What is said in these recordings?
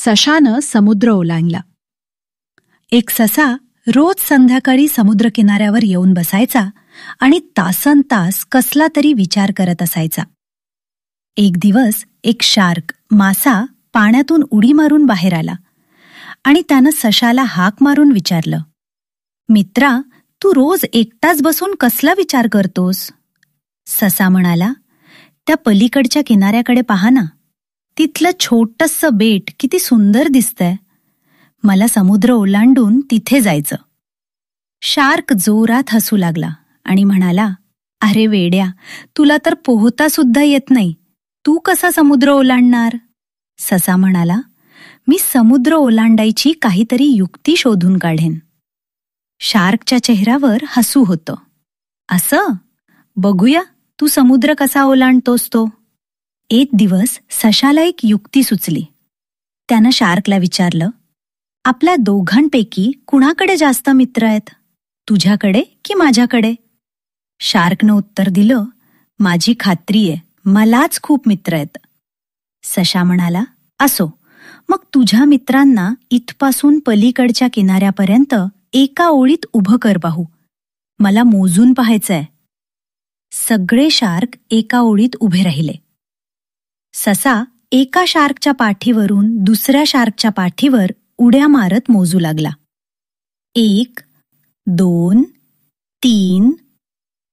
सशानं समुद्र ओलांडला. एक ससा रोज संध्याकाळी समुद्रकिनाऱ्यावर येऊन बसायचा आणि तासन तास कसला तरी विचार करत असायचा. एक दिवस एक शार्क मासा पाण्यातून उडी मारून बाहेर आला आणि त्यानं सशाला हाक मारून विचारलं मित्रा तू रोज एकटाच बसून कसला विचार करतोस? ससा म्हणाला त्या पलीकडच्या किनाऱ्याकडे पहा ना. तिथलं छोटंसं बेट किती सुंदर दिसतंय. मला समुद्र ओलांडून तिथे जायचं. शार्क जोरात हसू लागला आणि म्हणाला अरे वेड्या तुला तर पोहता सुद्धा येत नाही. तू कसा समुद्र ओलांडणार? ससा म्हणाला मी समुद्र ओलांडायची काहीतरी युक्ती शोधून काढेन. शार्कच्या चेहऱ्यावर हसू होतं. असं? बघूया तू समुद्र कसा ओलांडतोस तो? एक दिवस सशाला एक युक्ती सुचली. त्यानं शार्कला विचारलं आपल्या दोघांपैकी कुणाकडे जास्त मित्र आहेत? तुझ्याकडे की माझ्याकडे? शार्कनं उत्तर दिलं माझी खात्री आहे मलाच खूप मित्र आहेत. सशा म्हणाला असो मग तुझ्या मित्रांना इथपासून पलीकडच्या किनाऱ्यापर्यंत एका ओळीत उभं कर पाहू मला मोजून पाहायचंय. सगळे शार्क एका ओळीत उभे राहिले. ससा एका शार्कच्या पाठीवरून दुसऱ्या शार्कच्या पाठीवर उड्या मारत मोजू लागला. एक दोन तीन.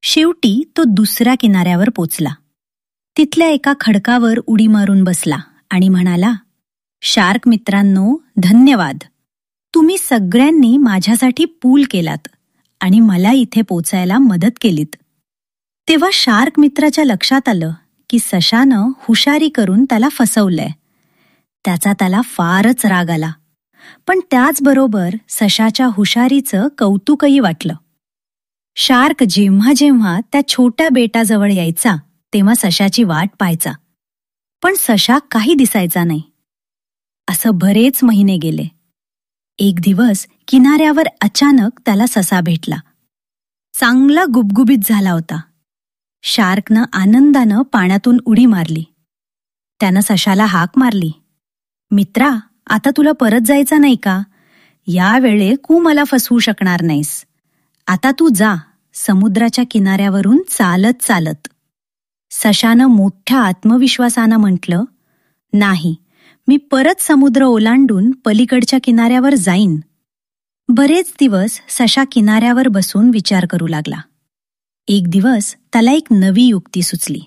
शेवटी तो दुसऱ्या किनाऱ्यावर पोचला. तिथल्या एका खडकावर उडी मारून बसला आणि म्हणाला शार्क मित्रांनो धन्यवाद. तुम्ही सगळ्यांनी माझ्यासाठी पूल केलात आणि मला इथे पोचायला मदत केलीत. तेव्हा शार्क मित्राच्या लक्षात आलं की सशानं हुशारी करून त्याला फसवलंय. त्याचा त्याला फारच राग आला. पण त्याचबरोबर सशाच्या हुशारीचं कौतुकही वाटलं. शार्क जेव्हा जेव्हा त्या छोट्या बेटाजवळ यायचा तेव्हा सशाची वाट पाहायचा. पण सशा काही दिसायचा नाही. असं बरेच महिने गेले. एक दिवस किनाऱ्यावर अचानक त्याला ससा भेटला. चांगला गुबगुबीत झाला होता. शार्कनं आनंदानं पाण्यातून उडी मारली. त्यानं सशाला हाक मारली. मित्रा आता तुला परत जायचा नाही का? यावेळे कू मला फसवू शकणार नाहीस. आता तू जा समुद्राच्या किनाऱ्यावरून चालत चालत. सशानं मोठ्या आत्मविश्वासानं म्हटलं नाही मी परत समुद्र ओलांडून पलीकडच्या किनाऱ्यावर जाईन. बरेच दिवस सशा किनाऱ्यावर बसून विचार करू लागला. एक दिवस त्याला एक नवी युक्ती सुचली.